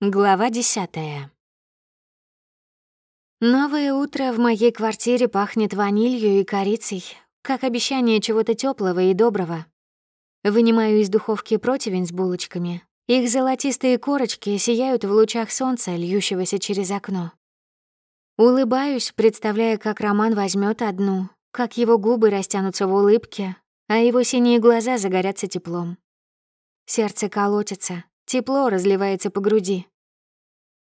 Глава десятая. Новое утро в моей квартире пахнет ванилью и корицей, как обещание чего-то теплого и доброго. Вынимаю из духовки противень с булочками. Их золотистые корочки сияют в лучах солнца, льющегося через окно. Улыбаюсь, представляя, как Роман возьмет одну, как его губы растянутся в улыбке, а его синие глаза загорятся теплом. Сердце колотится, Тепло разливается по груди.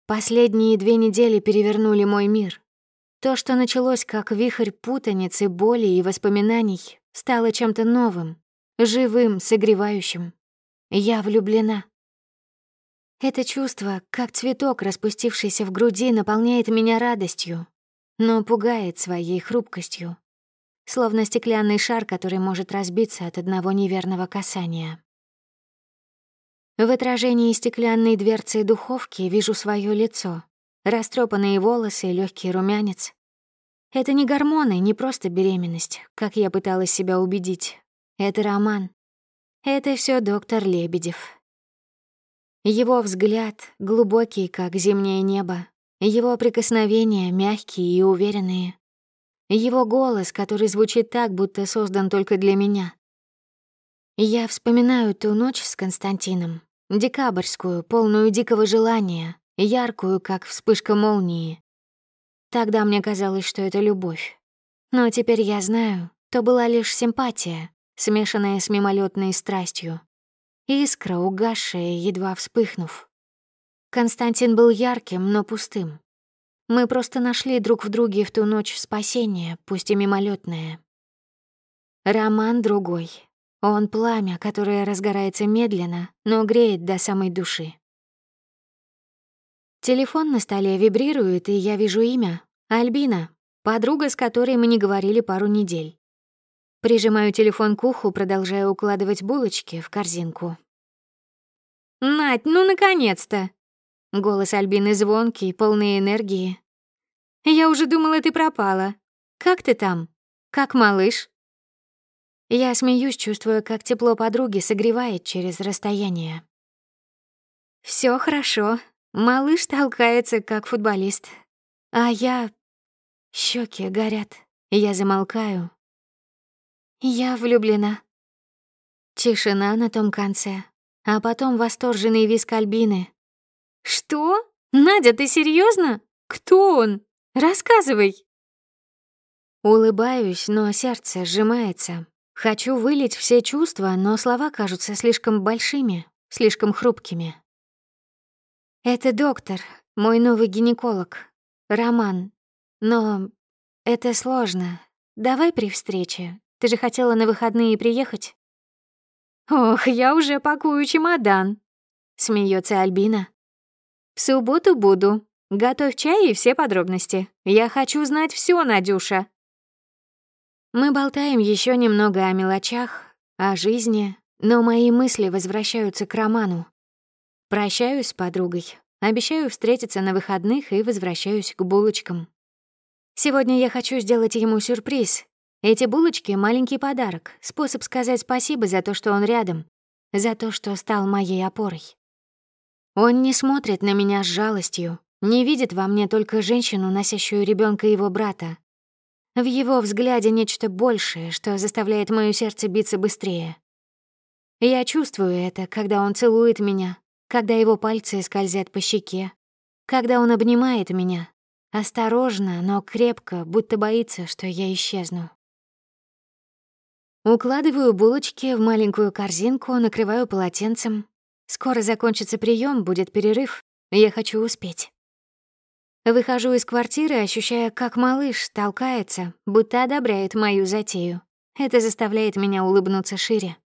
Последние две недели перевернули мой мир. То, что началось как вихрь путаницы, боли и воспоминаний, стало чем-то новым, живым, согревающим. Я влюблена. Это чувство, как цветок, распустившийся в груди, наполняет меня радостью, но пугает своей хрупкостью, словно стеклянный шар, который может разбиться от одного неверного касания. В отражении стеклянной дверцы духовки вижу свое лицо, растрепанные волосы, легкий румянец. Это не гормоны, не просто беременность, как я пыталась себя убедить. Это роман. Это все доктор Лебедев. Его взгляд глубокий, как зимнее небо. Его прикосновения мягкие и уверенные. Его голос, который звучит так, будто создан только для меня. Я вспоминаю ту ночь с Константином, Декабрьскую, полную дикого желания, яркую, как вспышка молнии. Тогда мне казалось, что это любовь. Но теперь я знаю, то была лишь симпатия, смешанная с мимолетной страстью. Искра, угасшая, едва вспыхнув. Константин был ярким, но пустым. Мы просто нашли друг в друге в ту ночь спасение, пусть и мимолетное. Роман другой, он пламя, которое разгорается медленно, но греет до самой души. Телефон на столе вибрирует, и я вижу имя — Альбина, подруга, с которой мы не говорили пару недель. Прижимаю телефон к уху, продолжая укладывать булочки в корзинку. «Надь, ну наконец-то!» Голос Альбины звонкий, полный энергии. «Я уже думала, ты пропала. Как ты там? Как малыш?» Я смеюсь, чувствуя, как тепло подруги согревает через расстояние. Все хорошо. Малыш толкается, как футболист. А я... Щеки горят. Я замолкаю. Я влюблена. Тишина на том конце. А потом восторженный виск Альбины. «Что? Надя, ты серьезно? Кто он? Рассказывай!» Улыбаюсь, но сердце сжимается. Хочу вылить все чувства, но слова кажутся слишком большими, слишком хрупкими. Это доктор, мой новый гинеколог, Роман. Но это сложно. Давай при встрече. Ты же хотела на выходные приехать? Ох, я уже пакую чемодан, смеется Альбина. В субботу буду. Готовь чай и все подробности. Я хочу знать все, Надюша. Мы болтаем еще немного о мелочах, о жизни, но мои мысли возвращаются к роману. Прощаюсь с подругой, обещаю встретиться на выходных и возвращаюсь к булочкам. Сегодня я хочу сделать ему сюрприз. Эти булочки — маленький подарок, способ сказать спасибо за то, что он рядом, за то, что стал моей опорой. Он не смотрит на меня с жалостью, не видит во мне только женщину, носящую ребенка его брата, в его взгляде нечто большее, что заставляет моё сердце биться быстрее. Я чувствую это, когда он целует меня, когда его пальцы скользят по щеке, когда он обнимает меня, осторожно, но крепко, будто боится, что я исчезну. Укладываю булочки в маленькую корзинку, накрываю полотенцем. Скоро закончится прием, будет перерыв. Я хочу успеть. Выхожу из квартиры, ощущая, как малыш толкается, будто одобряет мою затею. Это заставляет меня улыбнуться шире.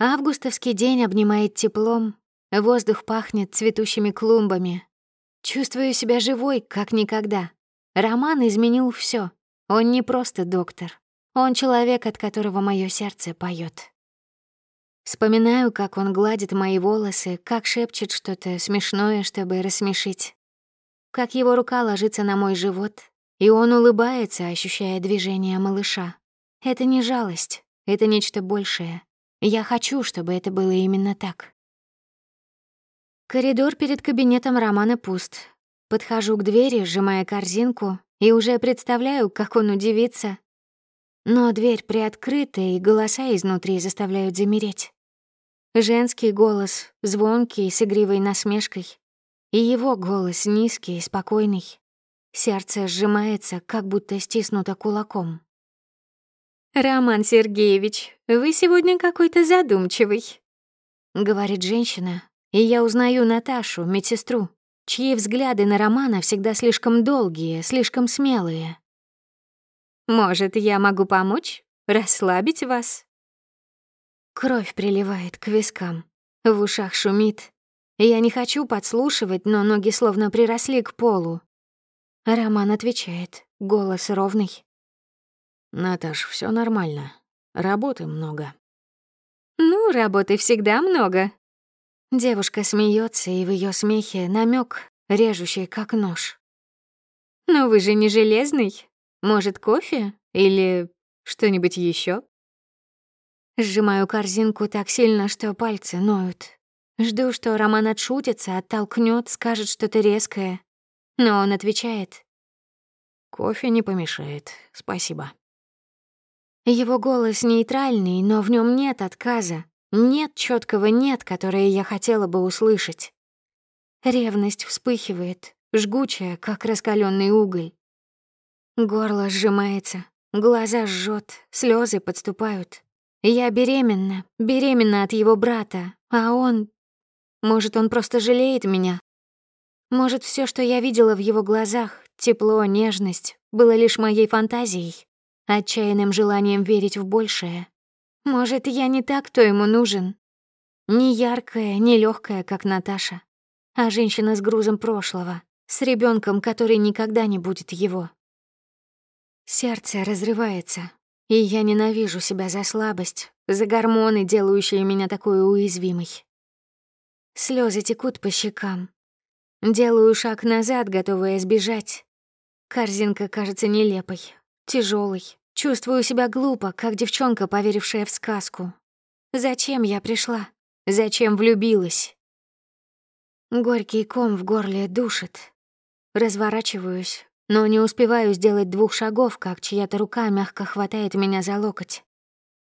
Августовский день обнимает теплом, воздух пахнет цветущими клумбами. Чувствую себя живой, как никогда. Роман изменил все. Он не просто доктор. Он человек, от которого мое сердце поет. Вспоминаю, как он гладит мои волосы, как шепчет что-то смешное, чтобы рассмешить как его рука ложится на мой живот, и он улыбается, ощущая движение малыша. Это не жалость, это нечто большее. Я хочу, чтобы это было именно так. Коридор перед кабинетом Романа пуст. Подхожу к двери, сжимая корзинку, и уже представляю, как он удивится. Но дверь приоткрыта, и голоса изнутри заставляют замереть. Женский голос, звонкий, с игривой насмешкой. И его голос низкий, спокойный. Сердце сжимается, как будто стиснуто кулаком. «Роман Сергеевич, вы сегодня какой-то задумчивый», — говорит женщина, и я узнаю Наташу, медсестру, чьи взгляды на Романа всегда слишком долгие, слишком смелые. «Может, я могу помочь? Расслабить вас?» Кровь приливает к вискам, в ушах шумит. Я не хочу подслушивать, но ноги словно приросли к полу. Роман отвечает, голос ровный. «Наташ, все нормально. Работы много». «Ну, работы всегда много». Девушка смеется, и в ее смехе намек, режущий как нож. «Но вы же не железный. Может, кофе? Или что-нибудь еще? Сжимаю корзинку так сильно, что пальцы ноют. Жду, что Роман отшутится, оттолкнет, скажет что-то резкое. Но он отвечает. «Кофе не помешает, спасибо». Его голос нейтральный, но в нем нет отказа. Нет четкого «нет», которое я хотела бы услышать. Ревность вспыхивает, жгучая, как раскаленный уголь. Горло сжимается, глаза жжет, слезы подступают. Я беременна, беременна от его брата, а он... Может, он просто жалеет меня? Может, все, что я видела в его глазах, тепло, нежность, было лишь моей фантазией, отчаянным желанием верить в большее? Может, я не так, кто ему нужен? Не яркая, не легкая, как Наташа, а женщина с грузом прошлого, с ребенком, который никогда не будет его. Сердце разрывается, и я ненавижу себя за слабость, за гормоны, делающие меня такой уязвимой. Слезы текут по щекам. Делаю шаг назад, готовая сбежать. Корзинка кажется нелепой, тяжелой. Чувствую себя глупо, как девчонка, поверившая в сказку. Зачем я пришла? Зачем влюбилась? Горький ком в горле душит. Разворачиваюсь, но не успеваю сделать двух шагов, как чья-то рука мягко хватает меня за локоть.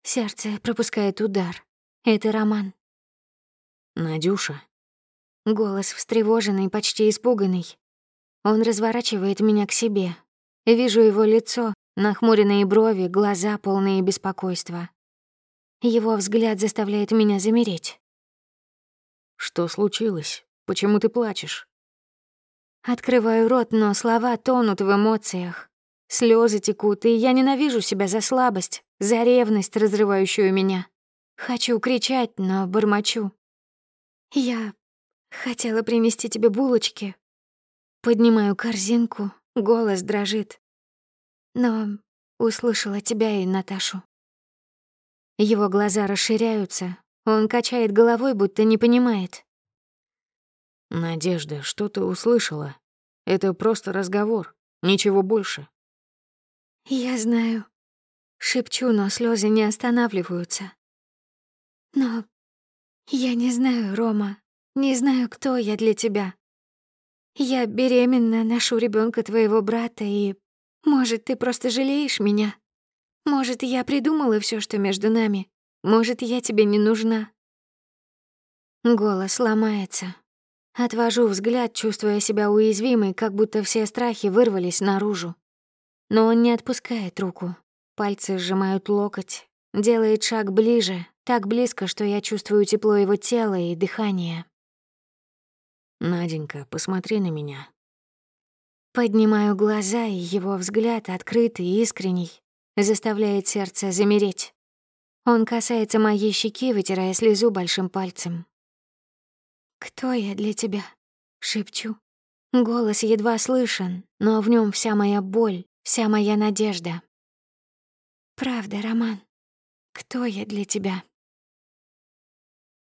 Сердце пропускает удар. Это Роман. «Надюша». Голос встревоженный, почти испуганный. Он разворачивает меня к себе. Вижу его лицо, нахмуренные брови, глаза, полные беспокойства. Его взгляд заставляет меня замереть. «Что случилось? Почему ты плачешь?» Открываю рот, но слова тонут в эмоциях. Слезы текут, и я ненавижу себя за слабость, за ревность, разрывающую меня. Хочу кричать, но бормочу. Я хотела принести тебе булочки. Поднимаю корзинку, голос дрожит. Но услышала тебя и Наташу. Его глаза расширяются, он качает головой, будто не понимает. «Надежда, что ты услышала? Это просто разговор, ничего больше». «Я знаю». Шепчу, но слезы не останавливаются. «Но я не знаю, Рома, не знаю, кто я для тебя. Я беременна, ношу ребенка твоего брата, и, может, ты просто жалеешь меня? Может, я придумала все, что между нами? Может, я тебе не нужна?» Голос ломается, Отвожу взгляд, чувствуя себя уязвимой, как будто все страхи вырвались наружу. Но он не отпускает руку. Пальцы сжимают локоть, делает шаг ближе, так близко, что я чувствую тепло его тела и дыхание. «Наденька, посмотри на меня». Поднимаю глаза, и его взгляд, открытый и искренний, заставляет сердце замереть. Он касается моей щеки, вытирая слезу большим пальцем. «Кто я для тебя?» — шепчу. Голос едва слышен, но в нем вся моя боль, вся моя надежда. «Правда, Роман, кто я для тебя?»